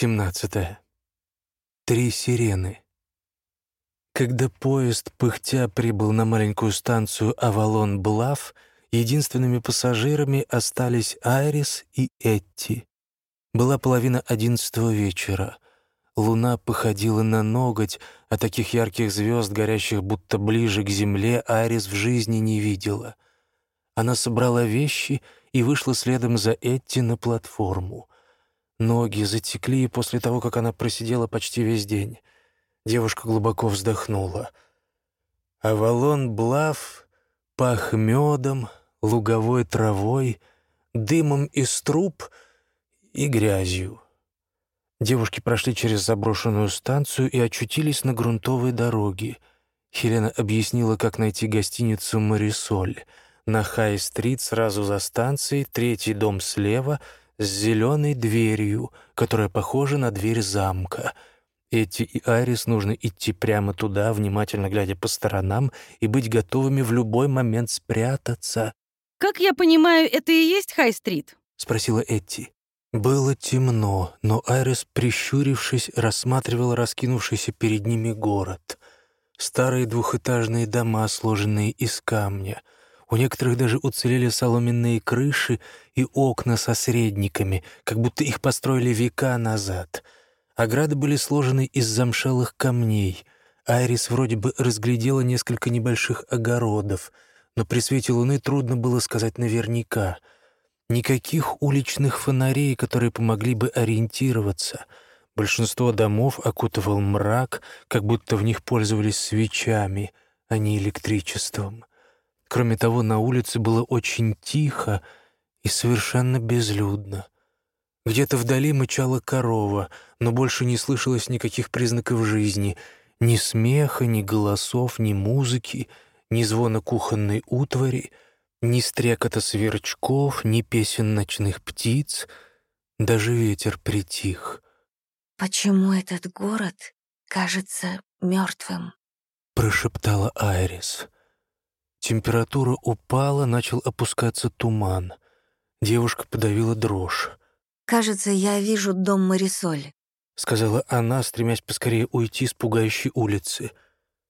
17. Три сирены. Когда поезд, пыхтя, прибыл на маленькую станцию Авалон-Блав, единственными пассажирами остались Айрис и Этти. Была половина одиннадцатого вечера. Луна походила на ноготь, а таких ярких звезд, горящих будто ближе к земле, Айрис в жизни не видела. Она собрала вещи и вышла следом за Этти на платформу — Ноги затекли после того, как она просидела почти весь день. Девушка глубоко вздохнула. Авалон Блав пах медом, луговой травой, дымом из труб и грязью. Девушки прошли через заброшенную станцию и очутились на грунтовой дороге. Хелена объяснила, как найти гостиницу «Марисоль». На Хай-стрит сразу за станцией, третий дом слева — с зеленой дверью, которая похожа на дверь замка. Эти и Арис нужно идти прямо туда, внимательно глядя по сторонам, и быть готовыми в любой момент спрятаться. «Как я понимаю, это и есть Хай-стрит?» — спросила Этти. Было темно, но Айрис, прищурившись, рассматривала раскинувшийся перед ними город. Старые двухэтажные дома, сложенные из камня — у некоторых даже уцелели соломенные крыши и окна со средниками, как будто их построили века назад. Ограды были сложены из замшелых камней. Айрис вроде бы разглядела несколько небольших огородов, но при свете луны трудно было сказать наверняка. Никаких уличных фонарей, которые помогли бы ориентироваться. Большинство домов окутывал мрак, как будто в них пользовались свечами, а не электричеством. Кроме того, на улице было очень тихо и совершенно безлюдно. Где-то вдали мычала корова, но больше не слышалось никаких признаков жизни, ни смеха, ни голосов, ни музыки, ни звона кухонной утвари, ни стрекота сверчков, ни песен ночных птиц. Даже ветер притих. «Почему этот город кажется мертвым?» — прошептала Айрис. Температура упала, начал опускаться туман. Девушка подавила дрожь. «Кажется, я вижу дом Марисоль», — сказала она, стремясь поскорее уйти с пугающей улицы.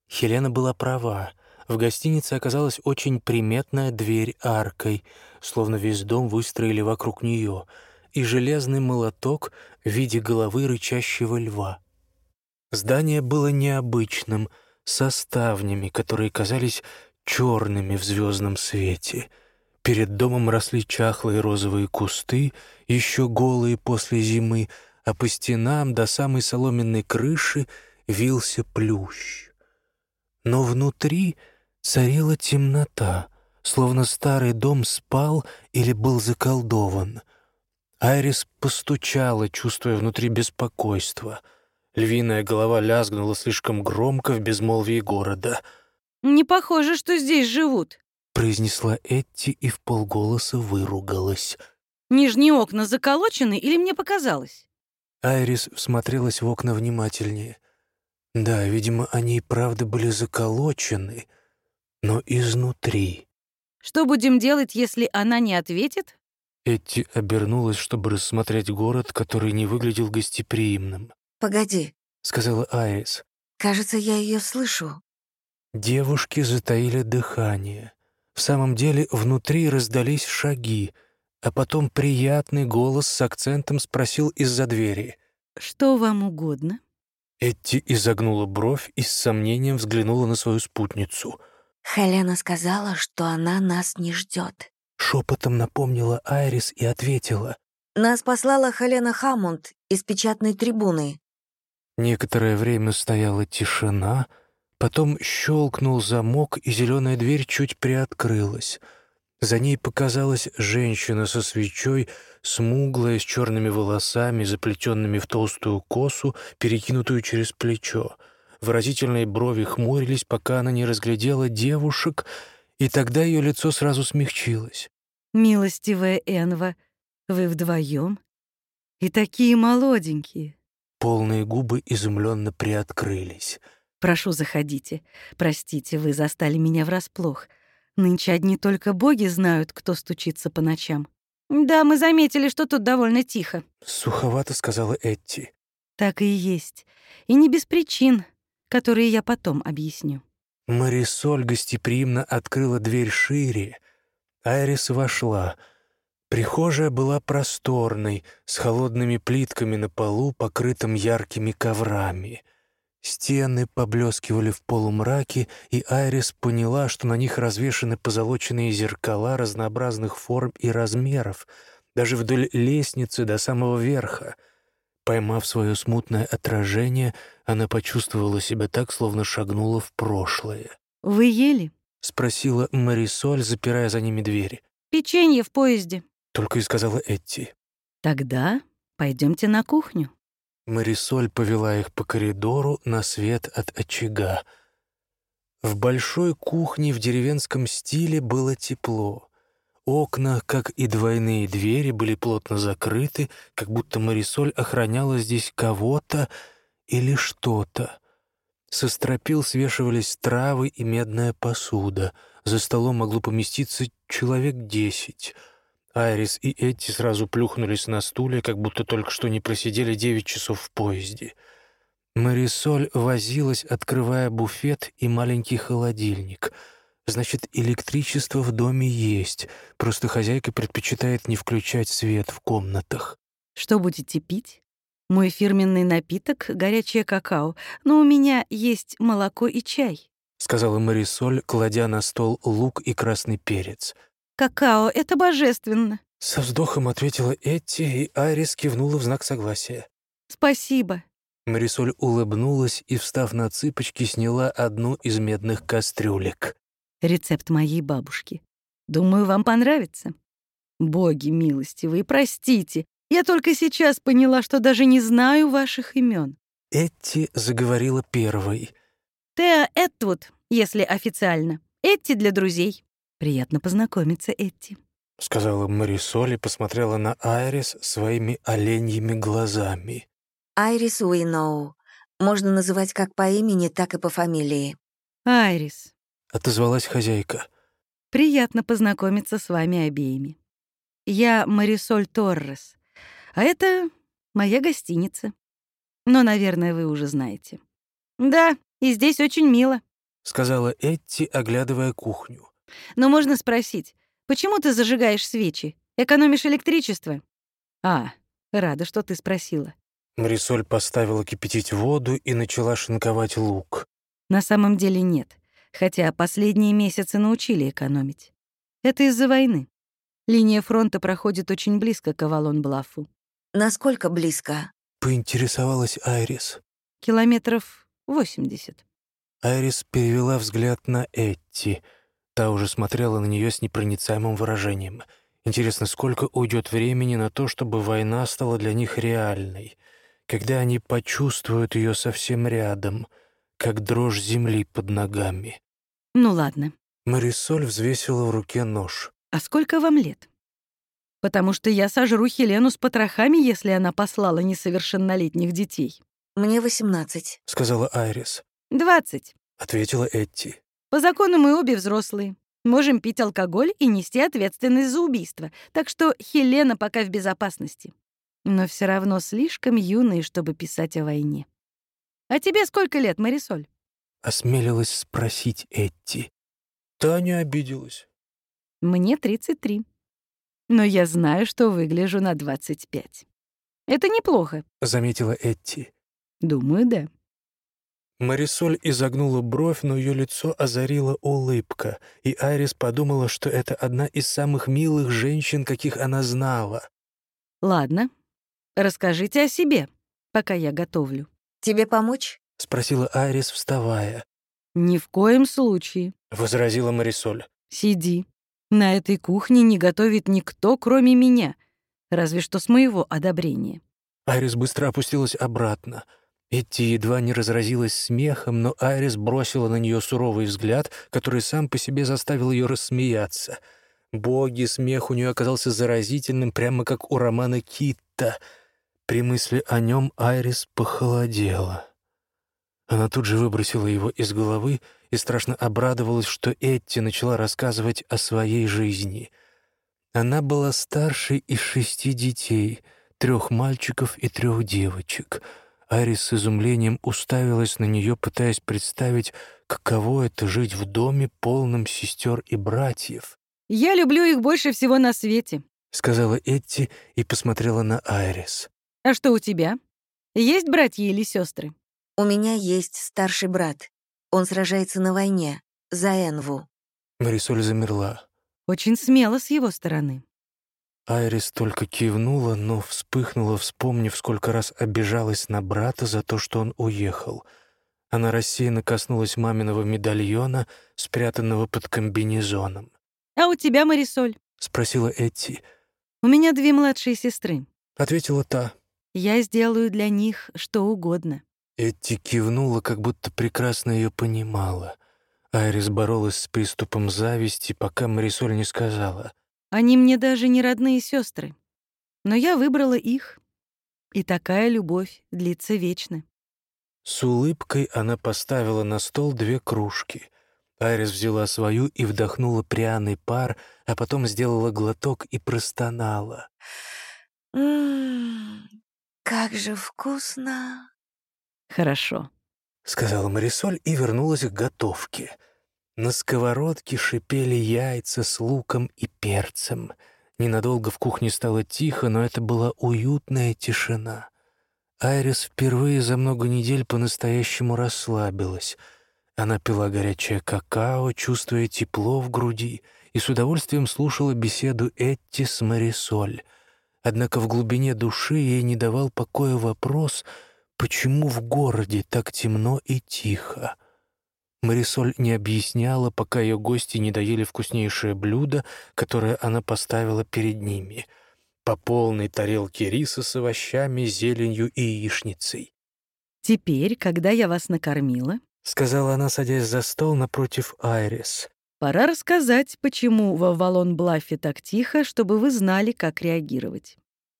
Хелена была права. В гостинице оказалась очень приметная дверь аркой, словно весь дом выстроили вокруг нее, и железный молоток в виде головы рычащего льва. Здание было необычным, со ставнями, которые казались черными в звездном свете. Перед домом росли чахлые розовые кусты, еще голые после зимы, а по стенам до самой соломенной крыши вился плющ. Но внутри царила темнота, словно старый дом спал или был заколдован. Айрис постучала, чувствуя внутри беспокойство. Львиная голова лязгнула слишком громко в безмолвии города — «Не похоже, что здесь живут», — произнесла Этти и в полголоса выругалась. «Нижние окна заколочены или мне показалось?» Айрис всмотрелась в окна внимательнее. Да, видимо, они и правда были заколочены, но изнутри. «Что будем делать, если она не ответит?» Этти обернулась, чтобы рассмотреть город, который не выглядел гостеприимным. «Погоди», — сказала Айрис. «Кажется, я ее слышу. Девушки затаили дыхание. В самом деле внутри раздались шаги, а потом приятный голос с акцентом спросил из-за двери. «Что вам угодно?» Этти изогнула бровь и с сомнением взглянула на свою спутницу. «Хелена сказала, что она нас не ждет. Шепотом напомнила Айрис и ответила. «Нас послала Хелена Хаммонд из печатной трибуны». Некоторое время стояла тишина — Потом щелкнул замок, и зеленая дверь чуть приоткрылась. За ней показалась женщина со свечой, смуглая, с черными волосами, заплетенными в толстую косу, перекинутую через плечо. Выразительные брови хмурились, пока она не разглядела девушек, и тогда ее лицо сразу смягчилось. «Милостивая Энва, вы вдвоем? И такие молоденькие!» Полные губы изумленно приоткрылись — Прошу, заходите. Простите, вы застали меня врасплох. Нынче одни только боги знают, кто стучится по ночам». Да, мы заметили, что тут довольно тихо. Суховато сказала Этти. Так и есть. И не без причин, которые я потом объясню. Марисоль гостеприимно открыла дверь шире. Айрис вошла. Прихожая была просторной, с холодными плитками на полу, покрытым яркими коврами. Стены поблескивали в полумраке, и Айрис поняла, что на них развешаны позолоченные зеркала разнообразных форм и размеров, даже вдоль лестницы до самого верха. Поймав свое смутное отражение, она почувствовала себя так, словно шагнула в прошлое. «Вы ели?» — спросила Марисоль, запирая за ними двери. «Печенье в поезде», — только и сказала Этти. «Тогда пойдемте на кухню». Марисоль повела их по коридору на свет от очага. В большой кухне в деревенском стиле было тепло. Окна, как и двойные двери, были плотно закрыты, как будто Марисоль охраняла здесь кого-то или что-то. Со стропил свешивались травы и медная посуда. За столом могло поместиться человек десять — Айрис и Эдди сразу плюхнулись на стуле, как будто только что не просидели девять часов в поезде. Марисоль возилась, открывая буфет и маленький холодильник. Значит, электричество в доме есть, просто хозяйка предпочитает не включать свет в комнатах. «Что будете пить?» «Мой фирменный напиток — горячее какао, но у меня есть молоко и чай», — сказала Марисоль, кладя на стол лук и красный перец — «Какао — это божественно!» Со вздохом ответила Этти, и Айрис кивнула в знак согласия. «Спасибо!» Марисоль улыбнулась и, встав на цыпочки, сняла одну из медных кастрюлек. «Рецепт моей бабушки. Думаю, вам понравится. Боги милостивые, простите, я только сейчас поняла, что даже не знаю ваших имен. Этти заговорила первой. Теа Этвуд, если официально. Этти для друзей. «Приятно познакомиться, Этти», — сказала Марисоль и посмотрела на Айрис своими оленьими глазами. «Айрис Уиноу. Можно называть как по имени, так и по фамилии». «Айрис», — отозвалась хозяйка. «Приятно познакомиться с вами обеими. Я Марисоль Торрес, а это моя гостиница. Но, наверное, вы уже знаете». «Да, и здесь очень мило», — сказала Этти, оглядывая кухню. Но можно спросить, почему ты зажигаешь свечи? Экономишь электричество? А, рада, что ты спросила. Марисоль поставила кипятить воду и начала шинковать лук. На самом деле нет, хотя последние месяцы научили экономить. Это из-за войны. Линия фронта проходит очень близко к Авалон-Блафу. Насколько близко? Поинтересовалась Айрис. Километров 80. Айрис перевела взгляд на Этти — Та уже смотрела на нее с непроницаемым выражением. Интересно, сколько уйдет времени на то, чтобы война стала для них реальной, когда они почувствуют ее совсем рядом, как дрожь земли под ногами. Ну ладно. Марисоль взвесила в руке нож. А сколько вам лет? Потому что я сожру Хелену с потрохами, если она послала несовершеннолетних детей. Мне восемнадцать, сказала Айрис. Двадцать, ответила Этти. По закону мы обе взрослые. Можем пить алкоголь и нести ответственность за убийство. Так что Хелена пока в безопасности. Но все равно слишком юные, чтобы писать о войне. А тебе сколько лет, Марисоль? Осмелилась спросить Этти. Таня обиделась. Мне 33. Но я знаю, что выгляжу на 25. Это неплохо, — заметила Этти. Думаю, да. Марисоль изогнула бровь, но ее лицо озарила улыбка, и Айрис подумала, что это одна из самых милых женщин, каких она знала. «Ладно, расскажите о себе, пока я готовлю». «Тебе помочь?» — спросила Айрис, вставая. «Ни в коем случае», — возразила Марисоль. «Сиди. На этой кухне не готовит никто, кроме меня, разве что с моего одобрения». Айрис быстро опустилась обратно — Этти едва не разразилась смехом, но Айрис бросила на нее суровый взгляд, который сам по себе заставил ее рассмеяться. Боги, смех у нее оказался заразительным, прямо как у романа Китта. При мысли о нем Айрис похолодела. Она тут же выбросила его из головы и страшно обрадовалась, что Этти начала рассказывать о своей жизни. Она была старшей из шести детей, трех мальчиков и трех девочек. Арис с изумлением уставилась на нее, пытаясь представить, каково это — жить в доме, полном сестер и братьев. «Я люблю их больше всего на свете», — сказала Этти и посмотрела на Айрис. «А что у тебя? Есть братья или сестры? У меня есть старший брат. Он сражается на войне, за Энву. Марисоль замерла. Очень смело с его стороны. Айрис только кивнула, но вспыхнула, вспомнив, сколько раз обижалась на брата за то, что он уехал. Она рассеянно коснулась маминого медальона, спрятанного под комбинезоном. «А у тебя, Марисоль?» — спросила Этти. «У меня две младшие сестры», — ответила та. «Я сделаю для них что угодно». Этти кивнула, как будто прекрасно ее понимала. Айрис боролась с приступом зависти, пока Марисоль не сказала. «Они мне даже не родные сестры, но я выбрала их, и такая любовь длится вечно». С улыбкой она поставила на стол две кружки. Айрис взяла свою и вдохнула пряный пар, а потом сделала глоток и простонала. «Ммм, как же вкусно!» «Хорошо», — сказала Марисоль и вернулась к готовке. На сковородке шипели яйца с луком и перцем. Ненадолго в кухне стало тихо, но это была уютная тишина. Айрис впервые за много недель по-настоящему расслабилась. Она пила горячее какао, чувствуя тепло в груди, и с удовольствием слушала беседу Этти с Марисоль. Однако в глубине души ей не давал покоя вопрос — Почему в городе так темно и тихо? Марисоль не объясняла, пока ее гости не доели вкуснейшее блюдо, которое она поставила перед ними. По полной тарелке риса с овощами, зеленью и яичницей. «Теперь, когда я вас накормила», — сказала она, садясь за стол напротив Айрис, «пора рассказать, почему в Авалон-Блаффе так тихо, чтобы вы знали, как реагировать».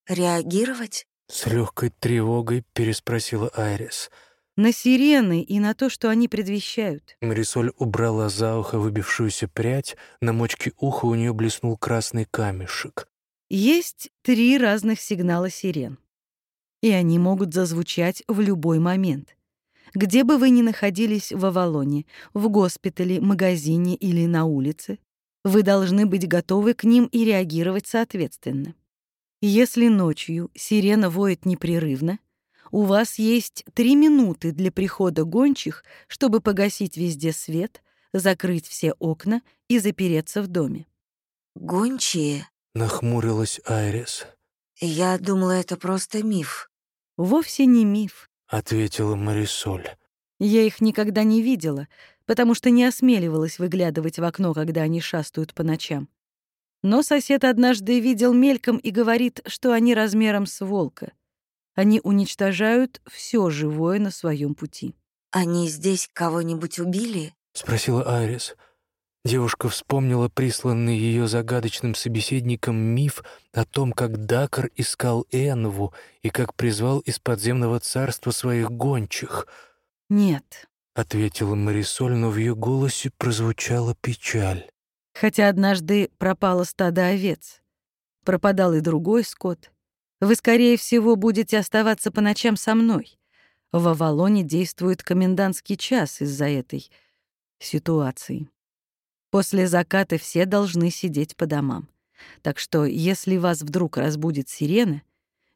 «Реагировать?» С легкой тревогой переспросила Айрис. «На сирены и на то, что они предвещают». Марисоль убрала за ухо выбившуюся прядь, на мочке уха у нее блеснул красный камешек. «Есть три разных сигнала сирен, и они могут зазвучать в любой момент. Где бы вы ни находились в Авалоне, в госпитале, магазине или на улице, вы должны быть готовы к ним и реагировать соответственно. Если ночью сирена воет непрерывно, у вас есть три минуты для прихода гончих, чтобы погасить везде свет, закрыть все окна и запереться в доме. «Гончие?» — нахмурилась Айрис. «Я думала, это просто миф». «Вовсе не миф», — ответила Марисоль. «Я их никогда не видела, потому что не осмеливалась выглядывать в окно, когда они шастают по ночам. Но сосед однажды видел мельком и говорит, что они размером с волка. Они уничтожают все живое на своем пути. «Они здесь кого-нибудь убили?» — спросила Айрис. Девушка вспомнила присланный ее загадочным собеседником миф о том, как Дакар искал Энву и как призвал из подземного царства своих гончих. «Нет», — ответила Марисоль, но в ее голосе прозвучала печаль хотя однажды пропало стадо овец. Пропадал и другой скот. Вы, скорее всего, будете оставаться по ночам со мной. В Авалоне действует комендантский час из-за этой ситуации. После заката все должны сидеть по домам. Так что, если вас вдруг разбудит сирена,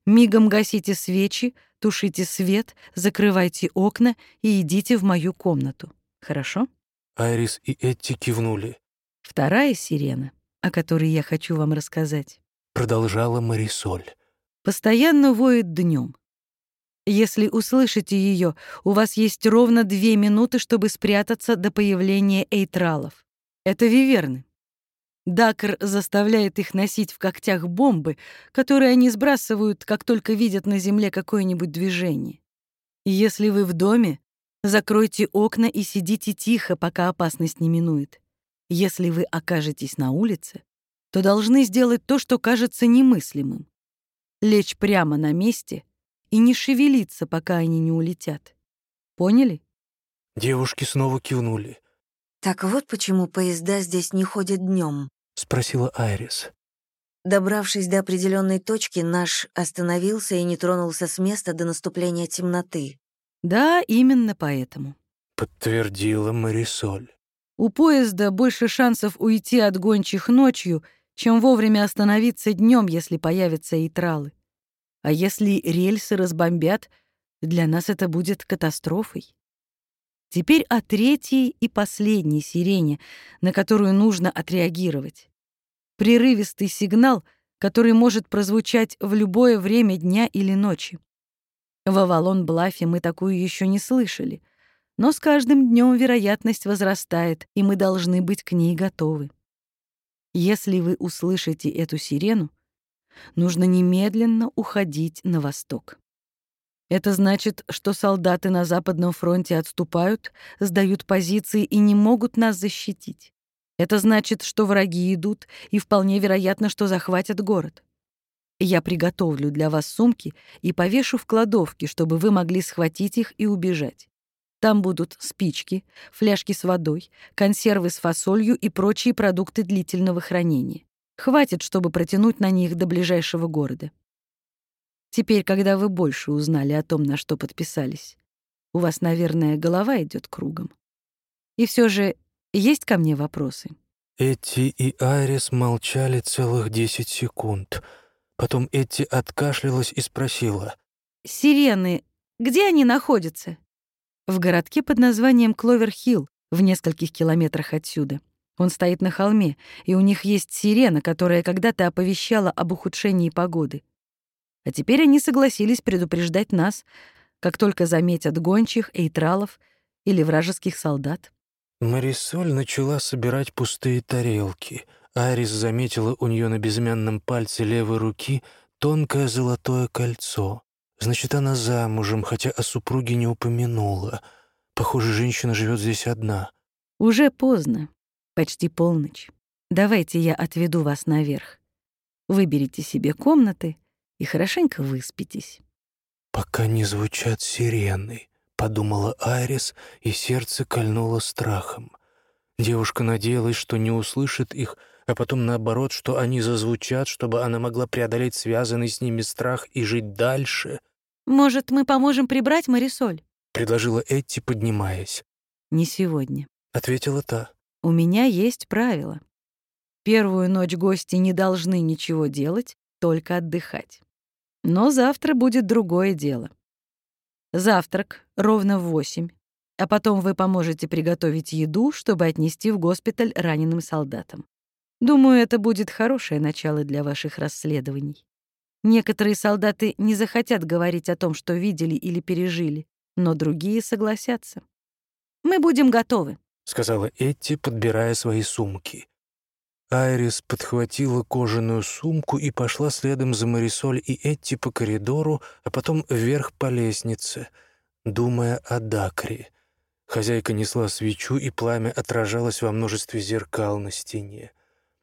мигом гасите свечи, тушите свет, закрывайте окна и идите в мою комнату. Хорошо? Айрис и Этти кивнули. Вторая сирена, о которой я хочу вам рассказать, продолжала Марисоль. Постоянно воет днем. Если услышите ее, у вас есть ровно две минуты, чтобы спрятаться до появления эйтралов. Это виверны. Дакр заставляет их носить в когтях бомбы, которые они сбрасывают, как только видят на земле какое-нибудь движение. Если вы в доме, закройте окна и сидите тихо, пока опасность не минует. Если вы окажетесь на улице, то должны сделать то, что кажется немыслимым. Лечь прямо на месте и не шевелиться, пока они не улетят. Поняли? Девушки снова кивнули. «Так вот почему поезда здесь не ходят днем, спросила Айрис. Добравшись до определенной точки, наш остановился и не тронулся с места до наступления темноты. Да, именно поэтому. Подтвердила Марисоль. У поезда больше шансов уйти от гончих ночью, чем вовремя остановиться днем, если появятся итралы. А если рельсы разбомбят, для нас это будет катастрофой. Теперь о третьей и последней сирене, на которую нужно отреагировать. Прерывистый сигнал, который может прозвучать в любое время дня или ночи. В Авалон-Блафе мы такую еще не слышали, но с каждым днем вероятность возрастает, и мы должны быть к ней готовы. Если вы услышите эту сирену, нужно немедленно уходить на восток. Это значит, что солдаты на Западном фронте отступают, сдают позиции и не могут нас защитить. Это значит, что враги идут, и вполне вероятно, что захватят город. Я приготовлю для вас сумки и повешу в кладовке, чтобы вы могли схватить их и убежать. Там будут спички, фляжки с водой, консервы с фасолью и прочие продукты длительного хранения. Хватит, чтобы протянуть на них до ближайшего города. Теперь, когда вы больше узнали о том, на что подписались, у вас, наверное, голова идет кругом. И все же есть ко мне вопросы? Эти и Айрис молчали целых десять секунд. Потом Эти откашлялась и спросила. «Сирены, где они находятся?» «В городке под названием Кловер-Хилл, в нескольких километрах отсюда. Он стоит на холме, и у них есть сирена, которая когда-то оповещала об ухудшении погоды. А теперь они согласились предупреждать нас, как только заметят гончих, эйтралов или вражеских солдат. Марисоль начала собирать пустые тарелки. Арис заметила у нее на безымянном пальце левой руки тонкое золотое кольцо. Значит, она замужем, хотя о супруге не упомянула. Похоже, женщина живет здесь одна. Уже поздно. Почти полночь. Давайте я отведу вас наверх. Выберите себе комнаты и хорошенько выспитесь. «Пока не звучат сирены», — подумала Айрис, и сердце кольнуло страхом. Девушка надеялась, что не услышит их, а потом наоборот, что они зазвучат, чтобы она могла преодолеть связанный с ними страх и жить дальше. «Может, мы поможем прибрать Марисоль?» — предложила Этти, поднимаясь. «Не сегодня», — ответила та. У меня есть правило. Первую ночь гости не должны ничего делать, только отдыхать. Но завтра будет другое дело. Завтрак ровно в восемь, а потом вы поможете приготовить еду, чтобы отнести в госпиталь раненым солдатам. Думаю, это будет хорошее начало для ваших расследований. Некоторые солдаты не захотят говорить о том, что видели или пережили, но другие согласятся. Мы будем готовы. — сказала Этти, подбирая свои сумки. Айрис подхватила кожаную сумку и пошла следом за Марисоль и Этти по коридору, а потом вверх по лестнице, думая о Дакре. Хозяйка несла свечу, и пламя отражалось во множестве зеркал на стене.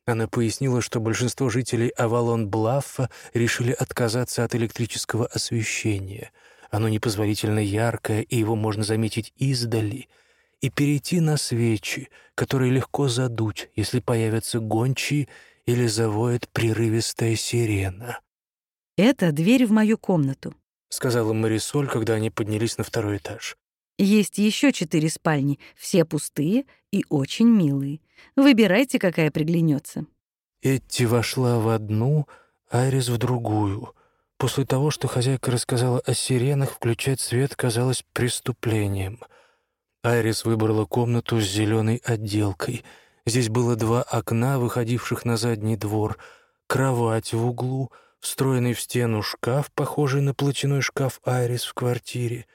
Она пояснила, что большинство жителей Авалон-Блаффа решили отказаться от электрического освещения. Оно непозволительно яркое, и его можно заметить издали — и перейти на свечи, которые легко задуть, если появятся гончие или завоет прерывистая сирена. «Это дверь в мою комнату», — сказала Марисоль, когда они поднялись на второй этаж. «Есть еще четыре спальни, все пустые и очень милые. Выбирайте, какая приглянется. Этти вошла в одну, Айрис в другую. После того, что хозяйка рассказала о сиренах, включать свет казалось преступлением — Айрис выбрала комнату с зеленой отделкой. Здесь было два окна, выходивших на задний двор, кровать в углу, встроенный в стену шкаф, похожий на платяной шкаф Айрис в квартире,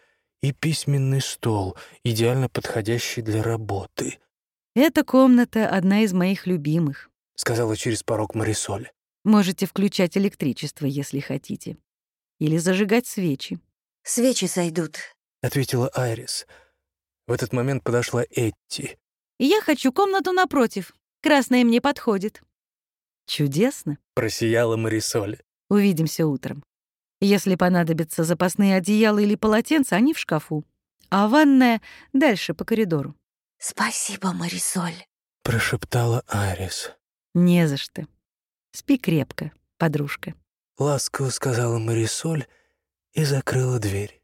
и письменный стол, идеально подходящий для работы. «Эта комната — одна из моих любимых», — сказала через порог Марисоль. «Можете включать электричество, если хотите. Или зажигать свечи». «Свечи сойдут», — ответила Айрис. В этот момент подошла Этти. «Я хочу комнату напротив. Красная мне подходит». «Чудесно», — просияла Марисоль. «Увидимся утром. Если понадобятся запасные одеяла или полотенца, они в шкафу. А ванная дальше по коридору». «Спасибо, Марисоль», — прошептала Арис. «Не за что. Спи крепко, подружка. Ласково сказала Марисоль и закрыла дверь.